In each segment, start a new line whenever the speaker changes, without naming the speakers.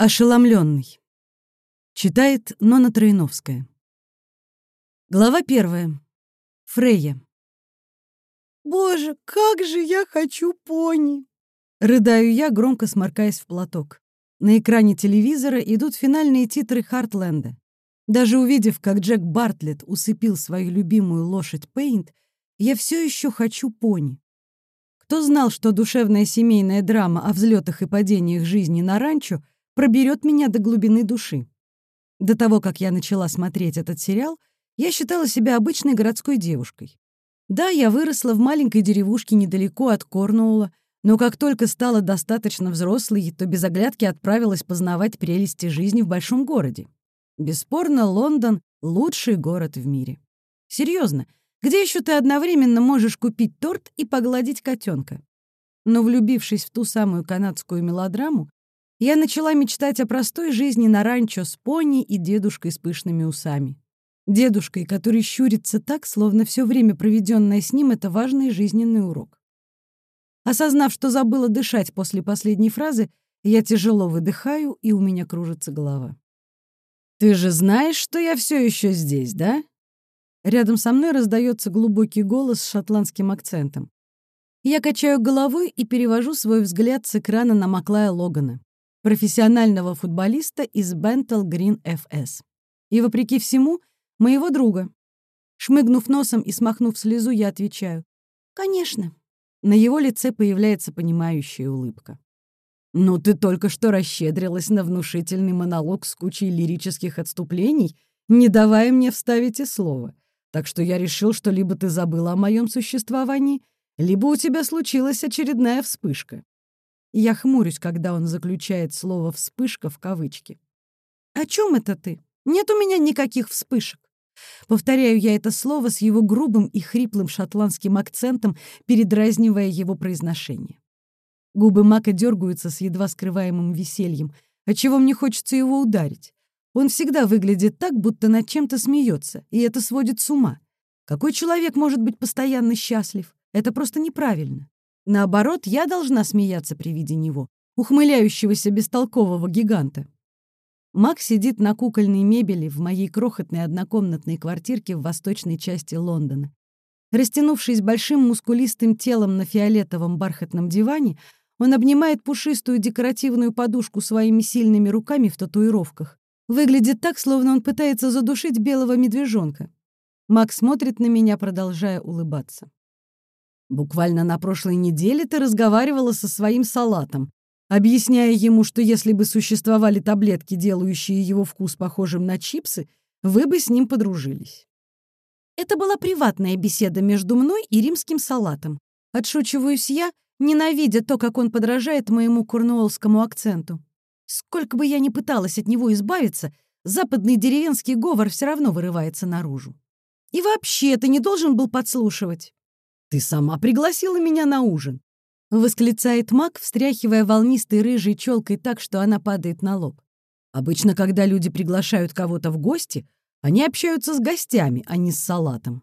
Ошеломленный. Читает Нона Троиновская. Глава первая. Фрейя.
«Боже, как же я хочу пони!»
Рыдаю я, громко сморкаясь в платок. На экране телевизора идут финальные титры Хартленда. Даже увидев, как Джек Бартлетт усыпил свою любимую лошадь Пейнт, я все еще хочу пони. Кто знал, что душевная семейная драма о взлетах и падениях жизни на ранчо — проберет меня до глубины души. До того, как я начала смотреть этот сериал, я считала себя обычной городской девушкой. Да, я выросла в маленькой деревушке недалеко от Корнуула, но как только стала достаточно взрослой, то без оглядки отправилась познавать прелести жизни в большом городе. Бесспорно, Лондон — лучший город в мире. Серьезно, где еще ты одновременно можешь купить торт и погладить котенка? Но влюбившись в ту самую канадскую мелодраму, я начала мечтать о простой жизни на ранчо с пони и дедушкой с пышными усами. Дедушкой, который щурится так, словно все время, проведенное с ним, это важный жизненный урок. Осознав, что забыла дышать после последней фразы, я тяжело выдыхаю, и у меня кружится голова. «Ты же знаешь, что я все еще здесь, да?» Рядом со мной раздается глубокий голос с шотландским акцентом. Я качаю головой и перевожу свой взгляд с экрана на Маклая Логана профессионального футболиста из Бентл Грин ФС. И, вопреки всему, моего друга. Шмыгнув носом и смахнув слезу, я отвечаю. «Конечно». На его лице появляется понимающая улыбка. «Ну, ты только что расщедрилась на внушительный монолог с кучей лирических отступлений, не давая мне вставить и слова. Так что я решил, что либо ты забыла о моем существовании, либо у тебя случилась очередная вспышка. Я хмурюсь, когда он заключает слово «вспышка» в кавычки. «О чем это ты? Нет у меня никаких вспышек». Повторяю я это слово с его грубым и хриплым шотландским акцентом, передразнивая его произношение. Губы Мака дергаются с едва скрываемым весельем, отчего мне хочется его ударить. Он всегда выглядит так, будто над чем-то смеется, и это сводит с ума. Какой человек может быть постоянно счастлив? Это просто неправильно. Наоборот, я должна смеяться при виде него, ухмыляющегося бестолкового гиганта. Макс сидит на кукольной мебели в моей крохотной однокомнатной квартирке в восточной части Лондона. Растянувшись большим мускулистым телом на фиолетовом бархатном диване, он обнимает пушистую декоративную подушку своими сильными руками в татуировках. Выглядит так, словно он пытается задушить белого медвежонка. Макс смотрит на меня, продолжая улыбаться. Буквально на прошлой неделе ты разговаривала со своим салатом, объясняя ему, что если бы существовали таблетки, делающие его вкус похожим на чипсы, вы бы с ним подружились. Это была приватная беседа между мной и римским салатом. Отшучиваюсь я, ненавидя то, как он подражает моему курнуолскому акценту. Сколько бы я ни пыталась от него избавиться, западный деревенский говор все равно вырывается наружу. И вообще, ты не должен был подслушивать. «Ты сама пригласила меня на ужин!» — восклицает Мак, встряхивая волнистой рыжей челкой так, что она падает на лоб. Обычно, когда люди приглашают кого-то в гости, они общаются с гостями, а не с салатом.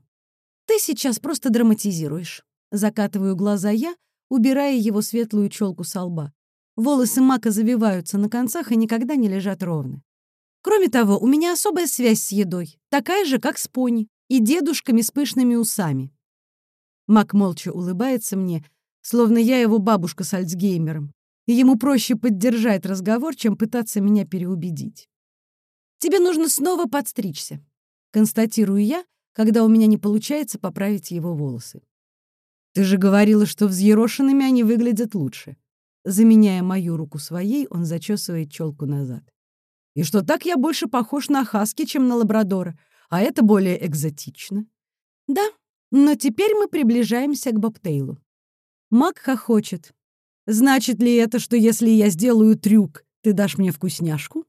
«Ты сейчас просто драматизируешь», — закатываю глаза я, убирая его светлую челку со лба. Волосы Мака завиваются на концах и никогда не лежат ровно. Кроме того, у меня особая связь с едой, такая же, как с пони, и дедушками с пышными усами. Мак молча улыбается мне, словно я его бабушка с Альцгеймером, и ему проще поддержать разговор, чем пытаться меня переубедить. «Тебе нужно снова подстричься», — констатирую я, когда у меня не получается поправить его волосы. «Ты же говорила, что взъерошенными они выглядят лучше». Заменяя мою руку своей, он зачесывает челку назад. «И что так я больше похож на хаски, чем на лабрадора, а это более экзотично». «Да, но теперь мы приближаемся к Бобтейлу. Мак хохочет. «Значит ли это, что если я сделаю трюк, ты дашь мне вкусняшку?»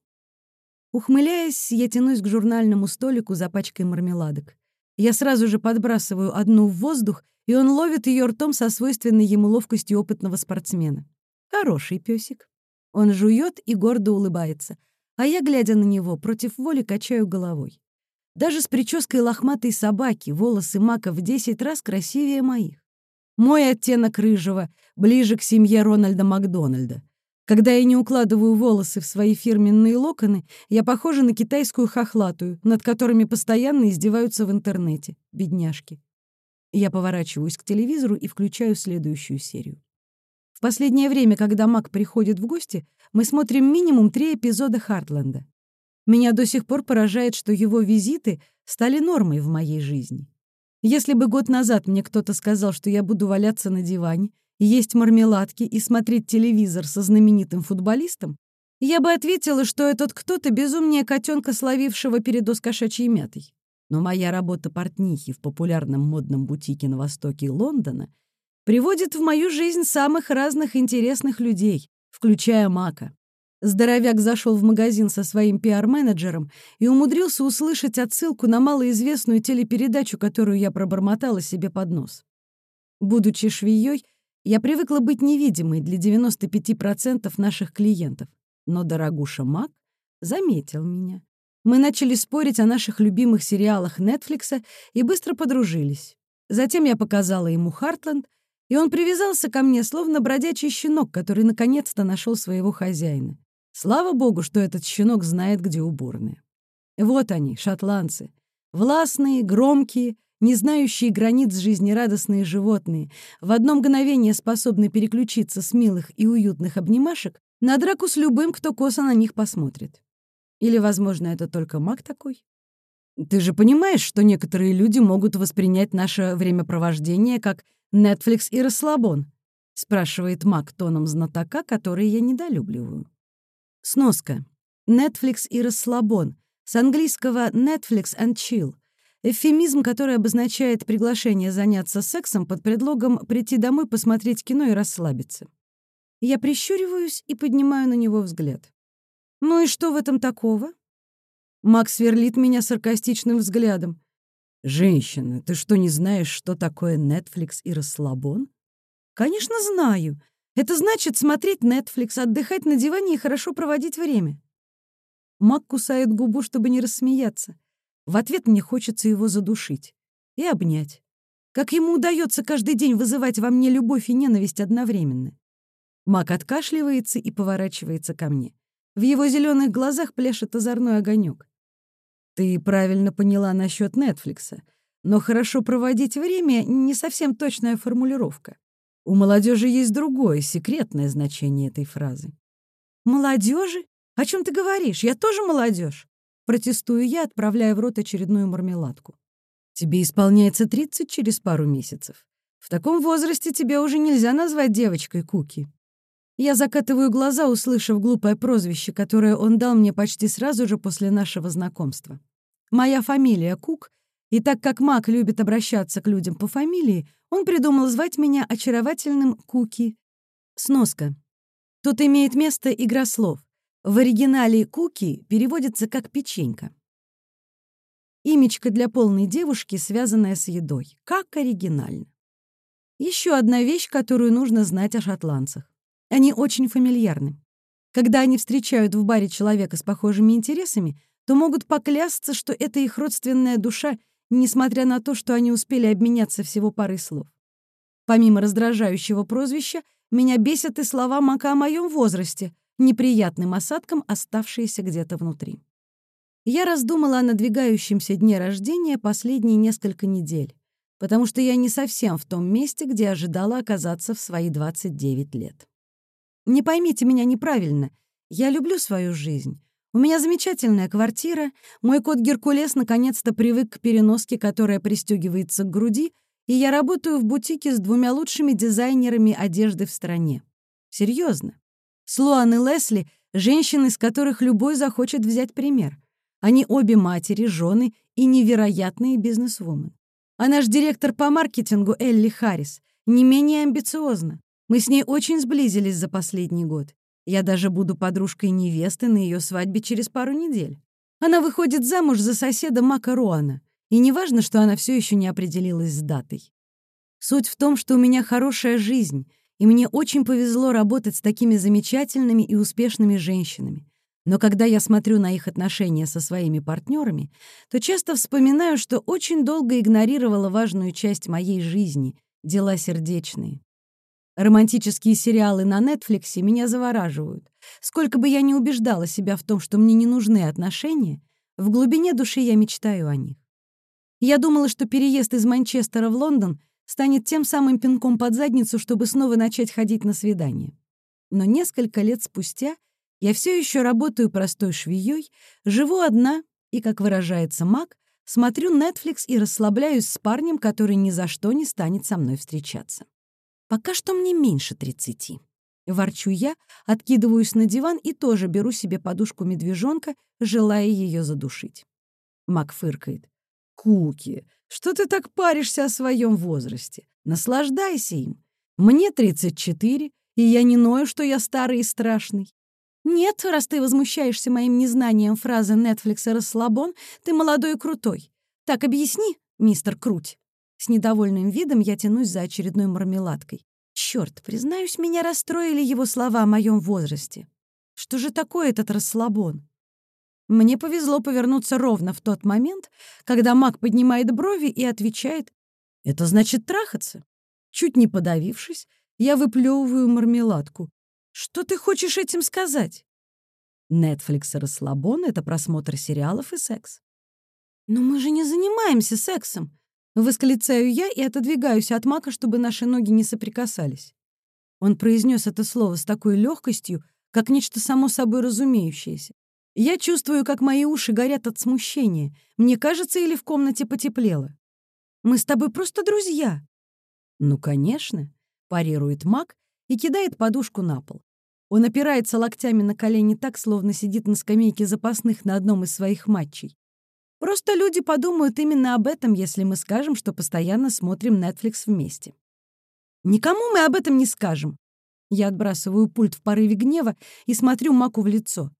Ухмыляясь, я тянусь к журнальному столику за пачкой мармеладок. Я сразу же подбрасываю одну в воздух, и он ловит ее ртом со свойственной ему ловкостью опытного спортсмена. Хороший песик. Он жует и гордо улыбается, а я, глядя на него, против воли качаю головой. Даже с прической лохматой собаки волосы Мака в десять раз красивее моих. Мой оттенок рыжего ближе к семье Рональда Макдональда. Когда я не укладываю волосы в свои фирменные локоны, я похожа на китайскую хохлатую, над которыми постоянно издеваются в интернете. Бедняжки. Я поворачиваюсь к телевизору и включаю следующую серию. В последнее время, когда Мак приходит в гости, мы смотрим минимум три эпизода «Хартленда». Меня до сих пор поражает, что его визиты стали нормой в моей жизни. Если бы год назад мне кто-то сказал, что я буду валяться на диване, есть мармеладки и смотреть телевизор со знаменитым футболистом, я бы ответила, что этот кто-то безумнее котенка, словившего передоз кошачьей мятой. Но моя работа портнихи в популярном модном бутике на востоке Лондона приводит в мою жизнь самых разных интересных людей, включая Мака. Здоровяк зашел в магазин со своим пиар-менеджером и умудрился услышать отсылку на малоизвестную телепередачу, которую я пробормотала себе под нос. Будучи швеей, я привыкла быть невидимой для 95% наших клиентов, но дорогуша Мак заметил меня. Мы начали спорить о наших любимых сериалах Нетфликса и быстро подружились. Затем я показала ему «Хартленд», и он привязался ко мне, словно бродячий щенок, который наконец-то нашел своего хозяина. Слава богу, что этот щенок знает, где уборная. Вот они, шотландцы. Властные, громкие, не знающие границ жизнерадостные животные, в одно мгновение способны переключиться с милых и уютных обнимашек на драку с любым, кто косо на них посмотрит. Или, возможно, это только маг такой? Ты же понимаешь, что некоторые люди могут воспринять наше времяпровождение как Netflix и расслабон? спрашивает маг тоном знатока, который я недолюбливаю. Сноска. Netflix и расслабон. С английского Netflix and chill — Эвфемизм, который обозначает приглашение заняться сексом под предлогом прийти домой, посмотреть кино и расслабиться. Я прищуриваюсь и поднимаю на него взгляд. «Ну и что в этом такого?» Макс сверлит меня саркастичным взглядом. «Женщина, ты что, не знаешь, что такое Netflix и расслабон?» «Конечно, знаю. Это значит смотреть Netflix, отдыхать на диване и хорошо проводить время». Мак кусает губу, чтобы не рассмеяться. В ответ мне хочется его задушить и обнять. Как ему удается каждый день вызывать во мне любовь и ненависть одновременно? Мак откашливается и поворачивается ко мне. В его зеленых глазах пляшет озорной огонек. Ты правильно поняла насчет Нетфликса, но хорошо проводить время — не совсем точная формулировка. У молодежи есть другое, секретное значение этой фразы. Молодежи? О чем ты говоришь? Я тоже молодежь. Протестую я, отправляя в рот очередную мармеладку. Тебе исполняется 30 через пару месяцев. В таком возрасте тебя уже нельзя назвать девочкой Куки. Я закатываю глаза, услышав глупое прозвище, которое он дал мне почти сразу же после нашего знакомства. Моя фамилия Кук, и так как Мак любит обращаться к людям по фамилии, он придумал звать меня очаровательным Куки. Сноска. Тут имеет место игра слов. В оригинале «куки» переводится как «печенька». Имечко для полной девушки, связанное с едой. Как оригинально. Еще одна вещь, которую нужно знать о шотландцах. Они очень фамильярны. Когда они встречают в баре человека с похожими интересами, то могут поклясться, что это их родственная душа, несмотря на то, что они успели обменяться всего парой слов. Помимо раздражающего прозвища, меня бесят и слова Мака о моем возрасте — неприятным осадком, оставшиеся где-то внутри. Я раздумала о надвигающемся дне рождения последние несколько недель, потому что я не совсем в том месте, где ожидала оказаться в свои 29 лет. Не поймите меня неправильно, я люблю свою жизнь. У меня замечательная квартира, мой кот Геркулес наконец-то привык к переноске, которая пристегивается к груди, и я работаю в бутике с двумя лучшими дизайнерами одежды в стране. Серьезно. Слуан и Лесли — женщины, с которых любой захочет взять пример. Они обе матери, жены и невероятные бизнесвумен. А наш директор по маркетингу Элли Харрис не менее амбициозна. Мы с ней очень сблизились за последний год. Я даже буду подружкой невесты на ее свадьбе через пару недель. Она выходит замуж за соседа Мака Руана. И неважно, что она все еще не определилась с датой. Суть в том, что у меня хорошая жизнь, и мне очень повезло работать с такими замечательными и успешными женщинами. Но когда я смотрю на их отношения со своими партнерами, то часто вспоминаю, что очень долго игнорировала важную часть моей жизни — дела сердечные. Романтические сериалы на Нетфликсе меня завораживают. Сколько бы я ни убеждала себя в том, что мне не нужны отношения, в глубине души я мечтаю о них. Я думала, что переезд из Манчестера в Лондон станет тем самым пинком под задницу, чтобы снова начать ходить на свидания. Но несколько лет спустя я все еще работаю простой швеей, живу одна и, как выражается Мак, смотрю Netflix и расслабляюсь с парнем, который ни за что не станет со мной встречаться. Пока что мне меньше тридцати. Ворчу я, откидываюсь на диван и тоже беру себе подушку медвежонка, желая ее задушить. Мак фыркает. «Куки, что ты так паришься о своем возрасте? Наслаждайся им. Мне 34, и я не ною, что я старый и страшный. Нет, раз ты возмущаешься моим незнанием фразы Netflix «расслабон», ты молодой и крутой. Так объясни, мистер Круть. С недовольным видом я тянусь за очередной мармеладкой. Черт, признаюсь, меня расстроили его слова о моем возрасте. Что же такое этот расслабон? Мне повезло повернуться ровно в тот момент, когда маг поднимает брови и отвечает «Это значит трахаться». Чуть не подавившись, я выплевываю мармеладку. Что ты хочешь этим сказать? Netflix и расслабон — это просмотр сериалов и секс. Но мы же не занимаемся сексом. Восклицаю я и отодвигаюсь от Мака, чтобы наши ноги не соприкасались. Он произнес это слово с такой легкостью, как нечто само собой разумеющееся. Я чувствую, как мои уши горят от смущения. Мне кажется, или в комнате потеплело. Мы с тобой просто друзья. Ну, конечно парирует маг и кидает подушку на пол. Он опирается локтями на колени так, словно сидит на скамейке запасных на одном из своих матчей. Просто люди подумают именно об этом, если мы скажем, что постоянно смотрим Netflix вместе. Никому мы об этом не скажем. Я отбрасываю пульт в порыве гнева и смотрю Маку в лицо.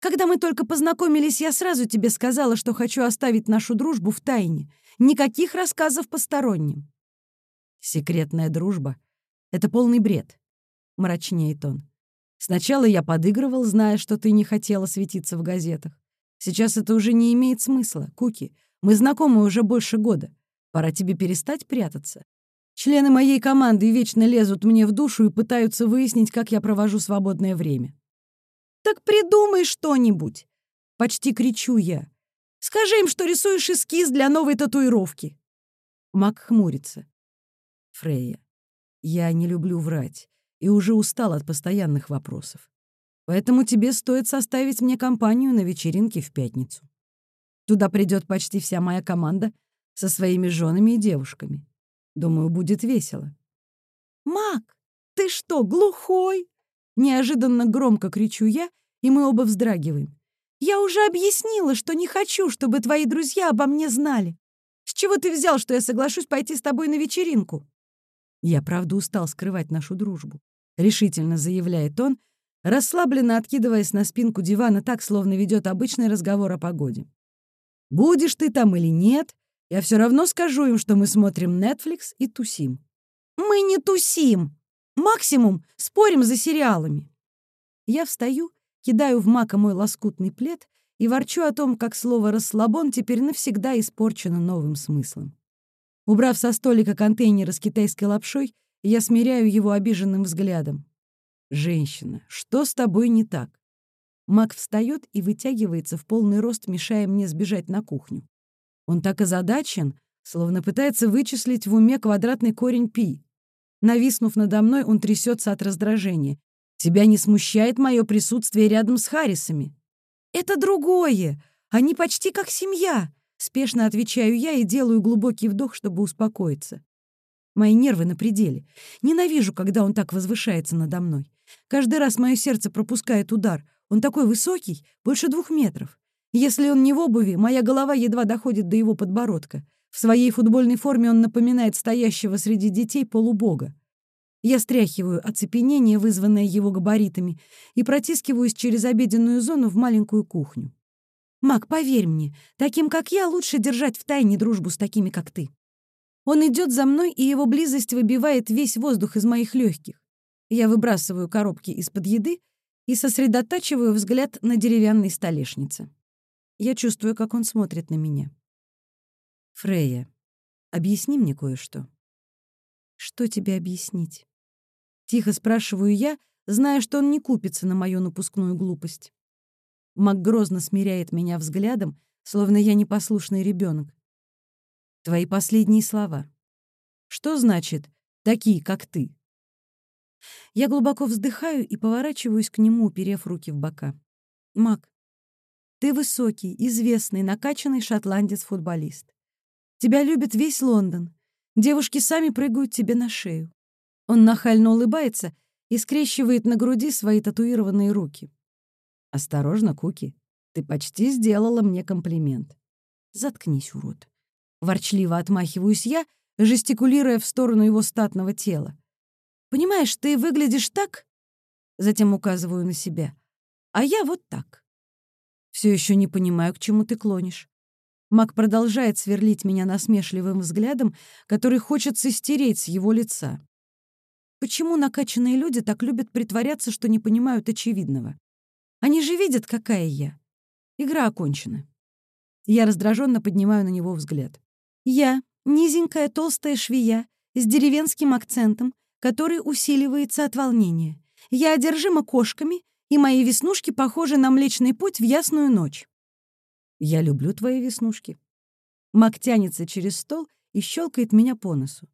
Когда мы только познакомились, я сразу тебе сказала, что хочу оставить нашу дружбу в тайне. Никаких рассказов посторонним. Секретная дружба это полный бред», — мрачнеет он. «Сначала я подыгрывал, зная, что ты не хотела светиться в газетах. Сейчас это уже не имеет смысла, Куки. Мы знакомы уже больше года. Пора тебе перестать прятаться. Члены моей команды вечно лезут мне в душу и пытаются выяснить, как я провожу свободное время. «Так придумай что-нибудь!» — почти кричу я. «Скажи им, что рисуешь эскиз для новой татуировки!» Мак хмурится. Фрея, я не люблю врать и уже устал от постоянных вопросов. Поэтому тебе стоит составить мне компанию на вечеринке в пятницу. Туда придет почти вся моя команда со своими женами и девушками. Думаю, будет весело. «Мак, ты что, глухой?» Неожиданно громко кричу я, и мы оба вздрагиваем. «Я уже объяснила, что не хочу, чтобы твои друзья обо мне знали. С чего ты взял, что я соглашусь пойти с тобой на вечеринку?» Я, правда, устал скрывать нашу дружбу. Решительно заявляет он, расслабленно откидываясь на спинку дивана так, словно ведет обычный разговор о погоде. «Будешь ты там или нет, я все равно скажу им, что мы смотрим Netflix и тусим». «Мы не тусим! Максимум спорим за сериалами!» Я встаю, кидаю в Мака мой лоскутный плед и ворчу о том, как слово «расслабон» теперь навсегда испорчено новым смыслом. Убрав со столика контейнеры с китайской лапшой, я смиряю его обиженным взглядом. «Женщина, что с тобой не так?» Мак встает и вытягивается в полный рост, мешая мне сбежать на кухню. Он так озадачен, словно пытается вычислить в уме квадратный корень пи. Нависнув надо мной, он трясется от раздражения. «Тебя не смущает мое присутствие рядом с Харрисами?» «Это другое! Они почти как семья!» Спешно отвечаю я и делаю глубокий вдох, чтобы успокоиться. Мои нервы на пределе. Ненавижу, когда он так возвышается надо мной. Каждый раз мое сердце пропускает удар. Он такой высокий, больше двух метров. Если он не в обуви, моя голова едва доходит до его подбородка. В своей футбольной форме он напоминает стоящего среди детей полубога. Я стряхиваю оцепенение, вызванное его габаритами, и протискиваюсь через обеденную зону в маленькую кухню. Мак, поверь мне, таким, как я, лучше держать в тайне дружбу с такими, как ты. Он идет за мной, и его близость выбивает весь воздух из моих легких. Я выбрасываю коробки из-под еды и сосредотачиваю взгляд на деревянной столешнице. Я чувствую, как он смотрит на меня. «Фрея, объясни мне кое-что». «Что тебе объяснить?» Тихо спрашиваю я, зная, что он не купится на мою напускную глупость. Мак грозно смиряет меня взглядом, словно я непослушный ребенок. Твои последние слова. Что значит «такие, как ты»? Я глубоко вздыхаю и поворачиваюсь к нему, уперев руки в бока. Мак, ты высокий, известный, накачанный шотландец-футболист. Тебя любит весь Лондон. Девушки сами прыгают тебе на шею. Он нахально улыбается и скрещивает на груди свои татуированные руки. «Осторожно, Куки, ты почти сделала мне комплимент». «Заткнись, урод». Ворчливо отмахиваюсь я, жестикулируя в сторону его статного тела. «Понимаешь, ты выглядишь так...» Затем указываю на себя. «А я вот так». Все еще не понимаю, к чему ты клонишь. Мак продолжает сверлить меня насмешливым взглядом, который хочется стереть с его лица. Почему накачанные люди так любят притворяться, что не понимают очевидного? Они же видят, какая я. Игра окончена. Я раздраженно поднимаю на него взгляд. Я — низенькая толстая швея с деревенским акцентом, который усиливается от волнения. Я одержима кошками, и мои веснушки похожи на Млечный Путь в ясную ночь. Я люблю твои веснушки. Мак тянется через стол и щелкает меня по носу.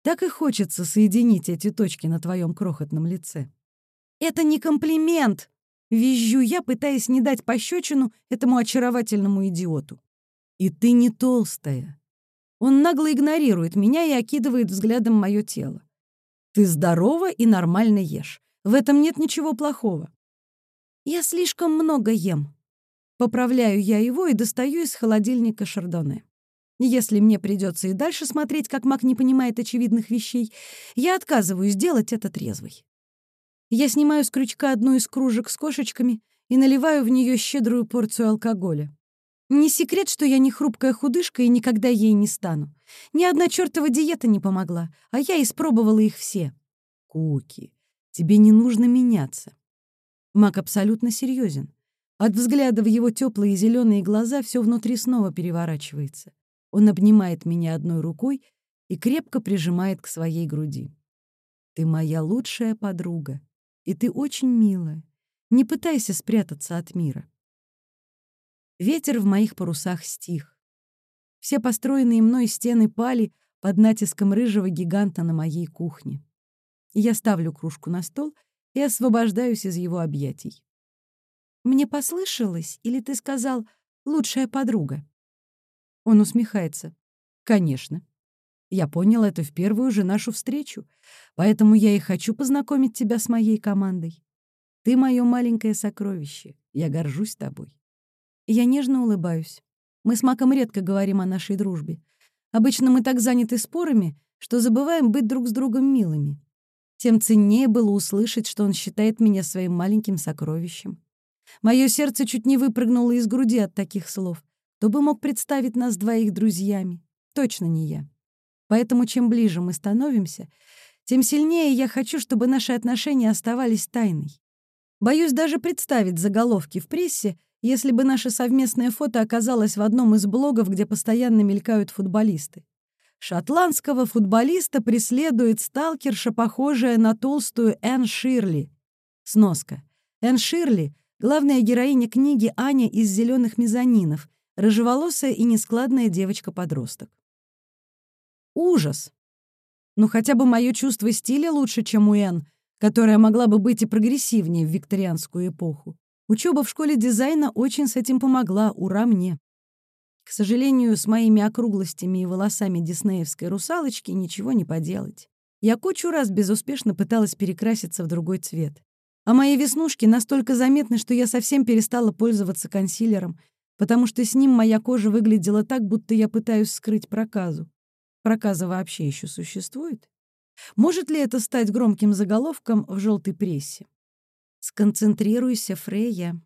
Так и хочется соединить эти точки на твоем крохотном лице. «Это не комплимент!» — визжу я, пытаясь не дать пощечину этому очаровательному идиоту. «И ты не толстая». Он нагло игнорирует меня и окидывает взглядом мое тело. «Ты здорова и нормально ешь. В этом нет ничего плохого». «Я слишком много ем». Поправляю я его и достаю из холодильника шардоне. Если мне придется и дальше смотреть, как маг не понимает очевидных вещей, я отказываюсь делать это трезвой. Я снимаю с крючка одну из кружек с кошечками и наливаю в нее щедрую порцию алкоголя. Не секрет, что я не хрупкая худышка и никогда ей не стану. Ни одна чертова диета не помогла, а я испробовала их все. Куки, тебе не нужно меняться. Мак абсолютно серьезен. От взгляда в его теплые зеленые глаза все внутри снова переворачивается. Он обнимает меня одной рукой и крепко прижимает к своей груди. «Ты моя лучшая подруга, и ты очень милая. Не пытайся спрятаться от мира». Ветер в моих парусах стих. Все построенные мной стены пали под натиском рыжего гиганта на моей кухне. Я ставлю кружку на стол и освобождаюсь из его объятий. «Мне послышалось, или ты сказал «лучшая подруга»?» Он усмехается. «Конечно. Я понял это в первую же нашу встречу, поэтому я и хочу познакомить тебя с моей командой. Ты мое маленькое сокровище. Я горжусь тобой». Я нежно улыбаюсь. Мы с Маком редко говорим о нашей дружбе. Обычно мы так заняты спорами, что забываем быть друг с другом милыми. Тем ценнее было услышать, что он считает меня своим маленьким сокровищем. Мое сердце чуть не выпрыгнуло из груди от таких слов. Кто бы мог представить нас двоих друзьями? Точно не я. Поэтому чем ближе мы становимся, тем сильнее я хочу, чтобы наши отношения оставались тайной. Боюсь даже представить заголовки в прессе, если бы наше совместное фото оказалось в одном из блогов, где постоянно мелькают футболисты. Шотландского футболиста преследует сталкерша, похожая на толстую Энн Ширли. Сноска. Энн Ширли — главная героиня книги «Аня из зеленых мезонинов», рыжеволосая и нескладная девочка-подросток. Ужас! Ну хотя бы мое чувство стиля лучше, чем у Энн, которая могла бы быть и прогрессивнее в викторианскую эпоху. Учеба в школе дизайна очень с этим помогла, ура мне. К сожалению, с моими округлостями и волосами диснеевской русалочки ничего не поделать. Я кучу раз безуспешно пыталась перекраситься в другой цвет. А мои веснушки настолько заметны, что я совсем перестала пользоваться консилером, потому что с ним моя кожа выглядела так, будто я пытаюсь скрыть проказу. Проказа вообще еще существует? Может ли это стать громким заголовком в желтой прессе? Сконцентрируйся, Фрейя.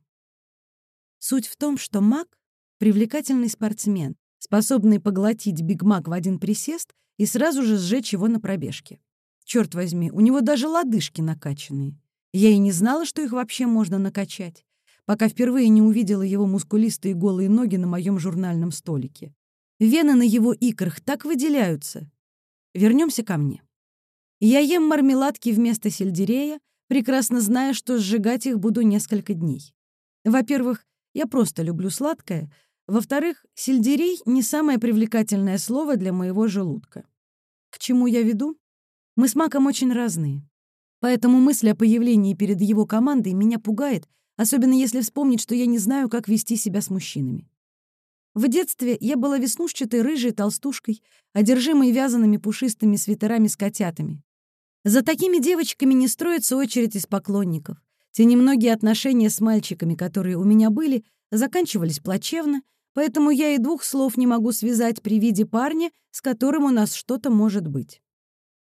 Суть в том, что маг — привлекательный спортсмен, способный поглотить Биг Мак в один присест и сразу же сжечь его на пробежке. Черт возьми, у него даже лодыжки накачанные. Я и не знала, что их вообще можно накачать пока впервые не увидела его мускулистые голые ноги на моем журнальном столике. Вены на его икрах так выделяются. Вернемся ко мне. Я ем мармеладки вместо сельдерея, прекрасно зная, что сжигать их буду несколько дней. Во-первых, я просто люблю сладкое. Во-вторых, сельдерей — не самое привлекательное слово для моего желудка. К чему я веду? Мы с Маком очень разные. Поэтому мысль о появлении перед его командой меня пугает, особенно если вспомнить, что я не знаю, как вести себя с мужчинами. В детстве я была веснушчатой рыжей толстушкой, одержимой вязаными пушистыми свитерами с котятами. За такими девочками не строится очередь из поклонников. Те немногие отношения с мальчиками, которые у меня были, заканчивались плачевно, поэтому я и двух слов не могу связать при виде парня, с которым у нас что-то может быть.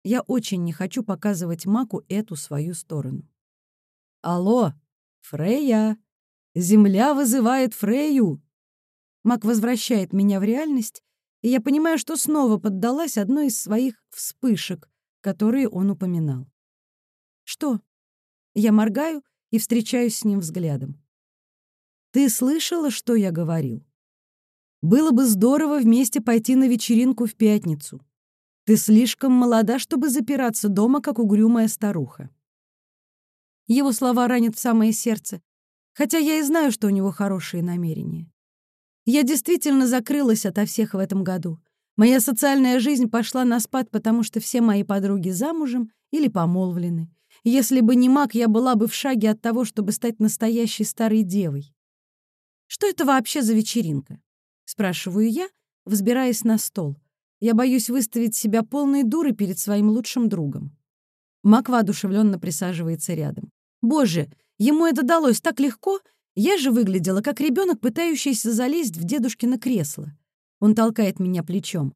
Я очень не хочу показывать Маку эту свою сторону. «Алло, Фрея! Земля вызывает Фрею!» Мак возвращает меня в реальность, и я понимаю, что снова поддалась одной из своих вспышек, которые он упоминал. «Что?» Я моргаю и встречаюсь с ним взглядом. «Ты слышала, что я говорил? Было бы здорово вместе пойти на вечеринку в пятницу. Ты слишком молода, чтобы запираться дома, как угрюмая старуха». Его слова ранят в самое сердце, хотя я и знаю, что у него хорошие намерения. Я действительно закрылась ото всех в этом году. Моя социальная жизнь пошла на спад, потому что все мои подруги замужем или помолвлены. Если бы не маг, я была бы в шаге от того, чтобы стать настоящей старой девой. «Что это вообще за вечеринка?» — спрашиваю я, взбираясь на стол. Я боюсь выставить себя полной дурой перед своим лучшим другом. Мак воодушевленно присаживается рядом. «Боже, ему это далось так легко! Я же выглядела как ребенок, пытающийся залезть в дедушкино кресло. Он толкает меня плечом.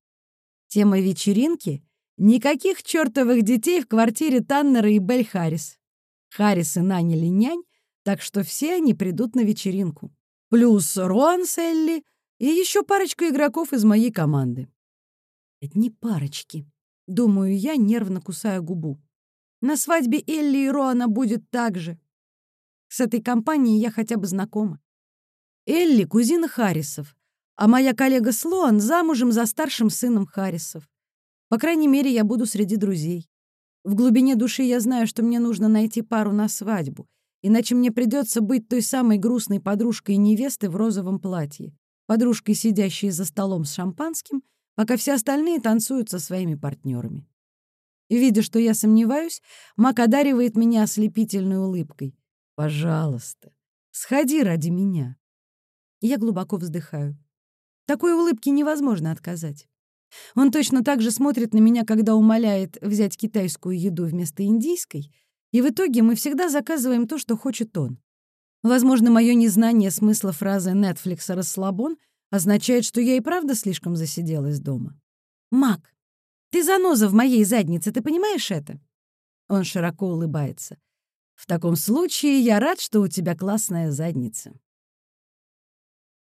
Тема вечеринки — никаких чертовых детей в квартире Таннера и Бель Харрис. Харрисы наняли нянь, так что все они придут на вечеринку. Плюс Роан Селли и еще парочка игроков из моей команды. Это не парочки. Думаю я, нервно кусая губу. На свадьбе Элли и Роана будет так же. С этой компанией я хотя бы знакома. Элли — кузина Харрисов, а моя коллега Слоан замужем за старшим сыном Харрисов. По крайней мере, я буду среди друзей. В глубине души я знаю, что мне нужно найти пару на свадьбу, иначе мне придется быть той самой грустной подружкой невесты в розовом платье, подружкой, сидящей за столом с шампанским, пока все остальные танцуют со своими партнерами. видя, что я сомневаюсь, Мак одаривает меня ослепительной улыбкой. «Пожалуйста, сходи ради меня». Я глубоко вздыхаю. Такой улыбке невозможно отказать. Он точно так же смотрит на меня, когда умоляет взять китайскую еду вместо индийской, и в итоге мы всегда заказываем то, что хочет он. Возможно, мое незнание смысла фразы Netflix «расслабон» означает, что я и правда слишком засиделась дома. «Мак, ты заноза в моей заднице, ты понимаешь это?» Он широко улыбается. «В таком случае я рад, что у тебя классная задница».